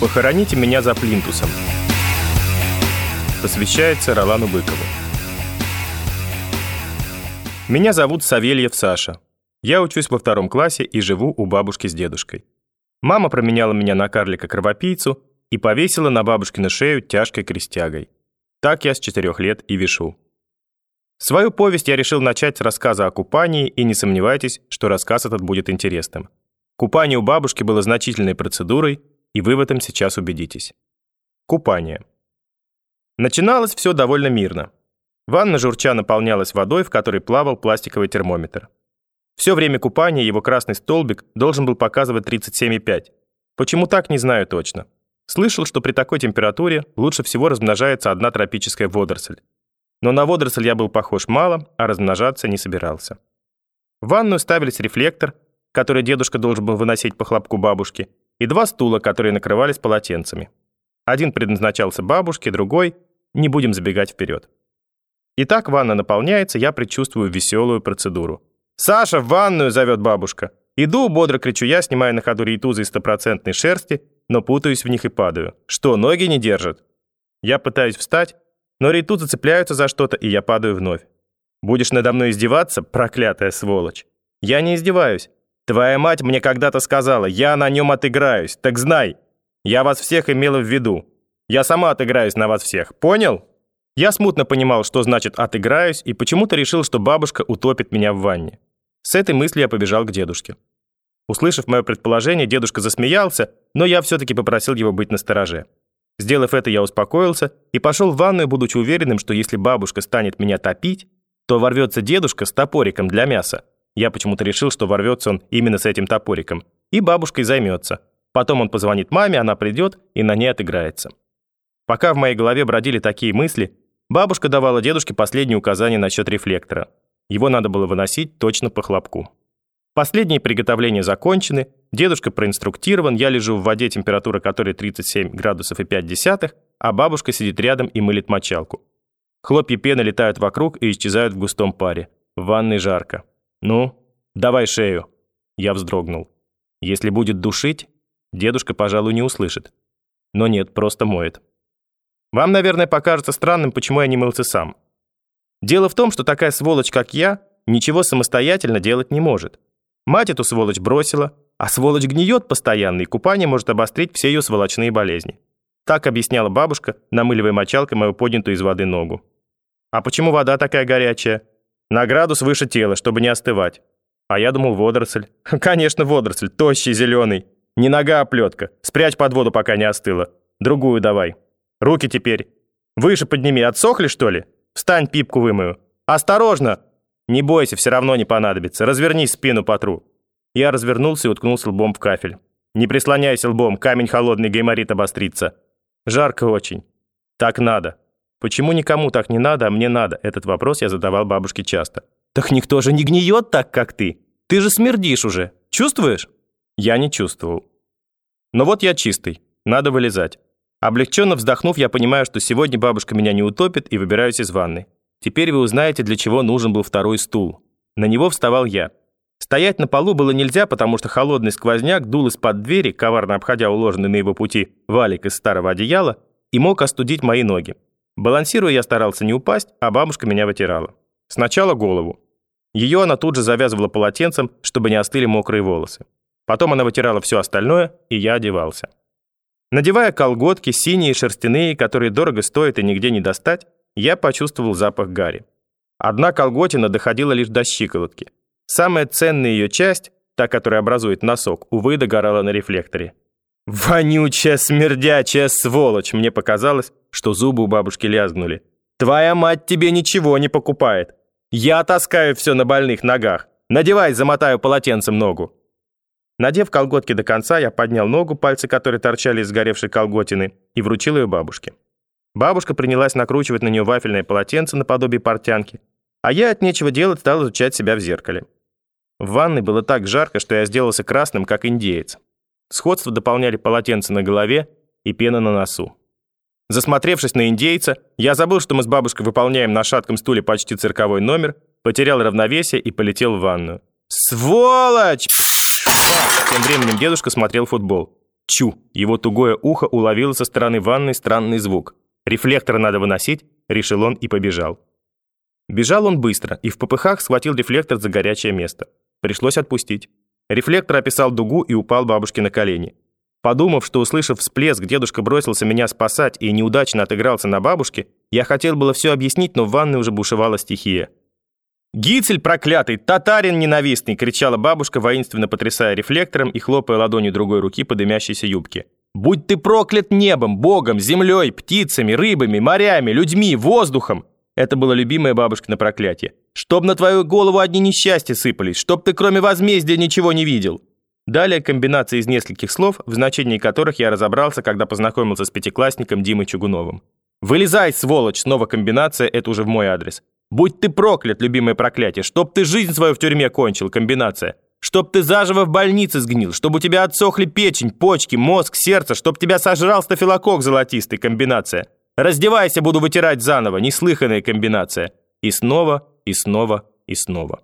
Похороните меня за плинтусом. Посвящается Ролану Быкову. Меня зовут Савельев Саша. Я учусь во втором классе и живу у бабушки с дедушкой. Мама променяла меня на карлика-кровопийцу и повесила на бабушкину шею тяжкой крестягой. Так я с четырех лет и вешу. Свою повесть я решил начать с рассказа о купании, и не сомневайтесь, что рассказ этот будет интересным. Купание у бабушки было значительной процедурой, и вы в этом сейчас убедитесь. Купание. Начиналось все довольно мирно. Ванна журча наполнялась водой, в которой плавал пластиковый термометр. Все время купания его красный столбик должен был показывать 37,5. Почему так, не знаю точно. Слышал, что при такой температуре лучше всего размножается одна тропическая водоросль. Но на водоросль я был похож мало, а размножаться не собирался. В ванную ставились рефлектор, который дедушка должен был выносить по хлопку бабушки, и два стула, которые накрывались полотенцами. Один предназначался бабушке, другой — не будем забегать вперед. Итак, ванна наполняется, я предчувствую веселую процедуру. «Саша, в ванную!» — зовет бабушка. Иду, бодро кричу я, снимая на ходу рейтузы из стопроцентной шерсти, но путаюсь в них и падаю. Что, ноги не держат? Я пытаюсь встать, но рейтузы цепляются за что-то, и я падаю вновь. Будешь надо мной издеваться, проклятая сволочь? Я не издеваюсь. Твоя мать мне когда-то сказала, я на нем отыграюсь, так знай. Я вас всех имела в виду. Я сама отыграюсь на вас всех, понял? Я смутно понимал, что значит «отыграюсь», и почему-то решил, что бабушка утопит меня в ванне. С этой мыслью я побежал к дедушке. Услышав мое предположение, дедушка засмеялся, но я все-таки попросил его быть настороже. Сделав это, я успокоился и пошел в ванную, будучи уверенным, что если бабушка станет меня топить, то ворвется дедушка с топориком для мяса. Я почему-то решил, что ворвется он именно с этим топориком. И бабушкой займется. Потом он позвонит маме, она придет и на ней отыграется. Пока в моей голове бродили такие мысли, бабушка давала дедушке последние указания насчет рефлектора. Его надо было выносить точно по хлопку. Последние приготовления закончены, дедушка проинструктирован, я лежу в воде, температура которой 37 градусов и 5 десятых, а бабушка сидит рядом и мылит мочалку. Хлопья пены летают вокруг и исчезают в густом паре. В ванной жарко. «Ну, давай шею». Я вздрогнул. Если будет душить, дедушка, пожалуй, не услышит. Но нет, просто моет. Вам, наверное, покажется странным, почему я не мылся сам. Дело в том, что такая сволочь, как я, ничего самостоятельно делать не может. Мать эту сволочь бросила, а сволочь гниет постоянно, и купание может обострить все ее сволочные болезни. Так объясняла бабушка, намыливая мочалкой мою поднятую из воды ногу. А почему вода такая горячая? На градус выше тела, чтобы не остывать. А я думал, водоросль. Конечно, водоросль, тощий, зеленый. Не нога, а плетка. Спрячь под воду, пока не остыла. Другую давай. Руки теперь. Выше подними. Отсохли, что ли? Встань, пипку вымою. Осторожно! «Не бойся, все равно не понадобится. Развернись, спину потру». Я развернулся и уткнулся лбом в кафель. «Не прислоняйся лбом, камень холодный, гайморит обострится». «Жарко очень». «Так надо». Почему никому так не надо, а мне надо? Этот вопрос я задавал бабушке часто. «Так никто же не гниет так, как ты. Ты же смердишь уже. Чувствуешь?» Я не чувствовал. Но вот я чистый. Надо вылезать. Облегченно вздохнув, я понимаю, что сегодня бабушка меня не утопит и выбираюсь из ванны. Теперь вы узнаете, для чего нужен был второй стул. На него вставал я. Стоять на полу было нельзя, потому что холодный сквозняк дул из-под двери, коварно обходя уложенный на его пути валик из старого одеяла, и мог остудить мои ноги. Балансируя, я старался не упасть, а бабушка меня вытирала. Сначала голову. Ее она тут же завязывала полотенцем, чтобы не остыли мокрые волосы. Потом она вытирала все остальное, и я одевался. Надевая колготки, синие, шерстяные, которые дорого стоят и нигде не достать, я почувствовал запах гари. Одна колготина доходила лишь до щиколотки. Самая ценная ее часть, та, которая образует носок, увы, догорала на рефлекторе. «Вонючая, смердячая сволочь!» Мне показалось, что зубы у бабушки лязгнули. «Твоя мать тебе ничего не покупает. Я таскаю все на больных ногах. Надевай, замотаю полотенцем ногу». Надев колготки до конца, я поднял ногу, пальцы которой торчали из сгоревшей колготины, и вручил ее бабушке. Бабушка принялась накручивать на нее вафельное полотенце наподобие портянки, а я от нечего делать стал изучать себя в зеркале. В ванной было так жарко, что я сделался красным, как индеец. Сходство дополняли полотенце на голове и пена на носу. Засмотревшись на индейца, я забыл, что мы с бабушкой выполняем на шатком стуле почти цирковой номер, потерял равновесие и полетел в ванную. «Сволочь!» Тем временем дедушка смотрел футбол. Чу! Его тугое ухо уловило со стороны ванной странный звук. Рефлектор надо выносить, решил он и побежал. Бежал он быстро и в попыхах схватил рефлектор за горячее место. Пришлось отпустить. Рефлектор описал дугу и упал бабушке на колени. Подумав, что, услышав всплеск, дедушка бросился меня спасать и неудачно отыгрался на бабушке, я хотел было все объяснить, но в ванной уже бушевала стихия. «Гицель проклятый, татарин ненавистный!» — кричала бабушка, воинственно потрясая рефлектором и хлопая ладонью другой руки по дымящейся юбке. «Будь ты проклят небом, богом, землей, птицами, рыбами, морями, людьми, воздухом!» Это было любимое бабушкино проклятие. «Чтоб на твою голову одни несчастья сыпались, чтоб ты кроме возмездия ничего не видел!» Далее комбинация из нескольких слов, в значении которых я разобрался, когда познакомился с пятиклассником Димой Чугуновым. «Вылезай, сволочь!» Снова комбинация, это уже в мой адрес. «Будь ты проклят, любимое проклятие! Чтоб ты жизнь свою в тюрьме кончил!» Комбинация. «Чтоб ты заживо в больнице сгнил! Чтоб у тебя отсохли печень, почки, мозг, сердце! Чтоб тебя сожрал стафилокок золотистый!» Комбинация. «Раздевайся, буду вытирать заново!» Неслыханная комбинация. И снова, и снова, и снова.